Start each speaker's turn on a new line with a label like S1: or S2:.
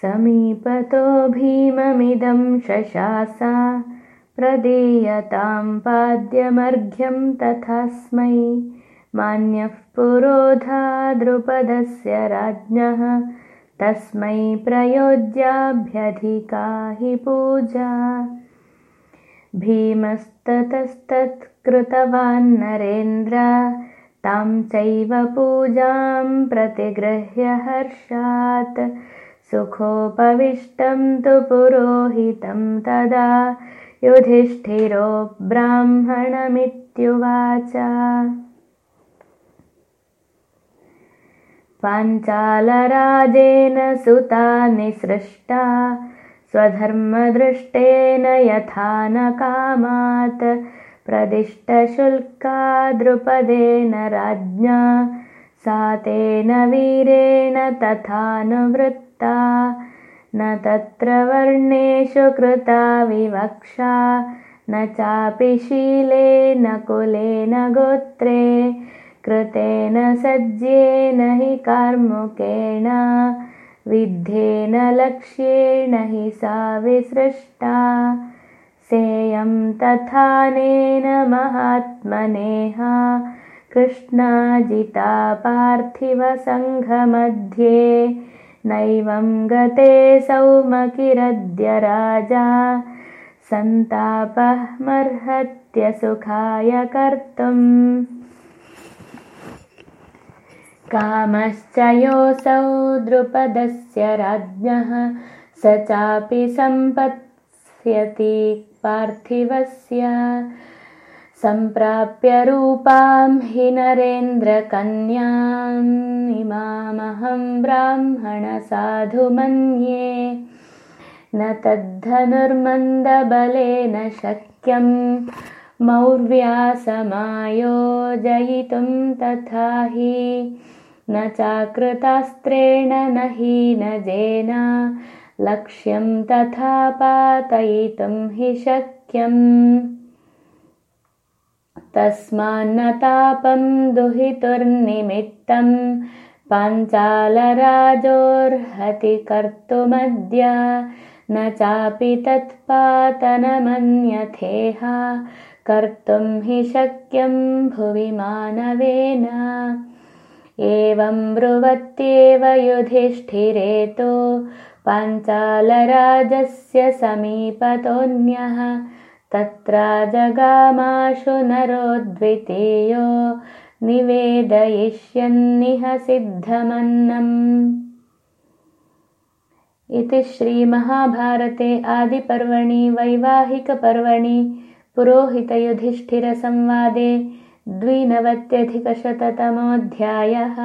S1: समीपतो भीममिदं शशासा प्रदीयतां पाद्यमर्घ्यं तथास्मै मान्यः पुरोधा द्रुपदस्य राज्ञः तस्मै प्रयोज्याभ्यधिका हि पूजा। भीमस्ततस्तत्कृतवान् नरेन्द्र तां चैव पूजां प्रतिगृह्य हर्षात् सुखोपविष्टं तु पुरोहितं तदा युधिष्ठिरो ब्राह्मणमित्युवाच। पाञ्चालराजेन सुता निसृष्टा स्वधर्मदृष्टेन यथा न कामात् प्रदिष्टशुल्का द्रुपदेन राज्ञा सा तेन वीरेण तथानुवृत्ता न तत्र वर्णेषु कृता विवक्षा। न चापि शीलेन कुलेन गोत्रे। कृतेन सज्येन हि कार्मुकेण। विद्धेन लक्ष्येण हि सा विसृष्टा। सेयं तथानेन महात्मनेह। कृष्णाजिता पार्थिवसङ्घमध्ये नैवं गते सौमकिरद्य राजा। सन्तापः सुखाय कर्तुम्। कामश्च योऽसौ द्रुपदस्य राज्ञः। स चापि सम्पत्स्यति पार्थिवस्य सम्प्राप्य रूपां हि नरेन्द्रकन्यामिमामहं ब्राह्मणसाधु मन्ये न तद्धनुर्मन्दबलेन शक्यं मौर्व्यासमायोजयितुं तथा हि न चाकृतास्त्रेण न हीनजेन लक्ष्यं तथा पातयितुं हि शक्यम् तस्मान्नतापं दुहितुर्निमित्तं पाञ्चालराजोर्हति कर्तुमद्य न चापि तत्पातनमन्यथेह कर्तुं हि शक्यं भुवि मानवेन। एवं ब्रुवत्येव युधिष्ठिरेतो पाञ्चालराजस्य समीपतोऽन्यः तत्र जगामाशु नरोद्वितीयो निवेदयिष्यन्निह सिद्धमन्नम् इति श्रीमहाभारते आदिपर्वणि वैवाहिकपर्वणि पुरोहितयुधिष्ठिरसंवादे द्विनवत्यधिकशततमोऽध्यायः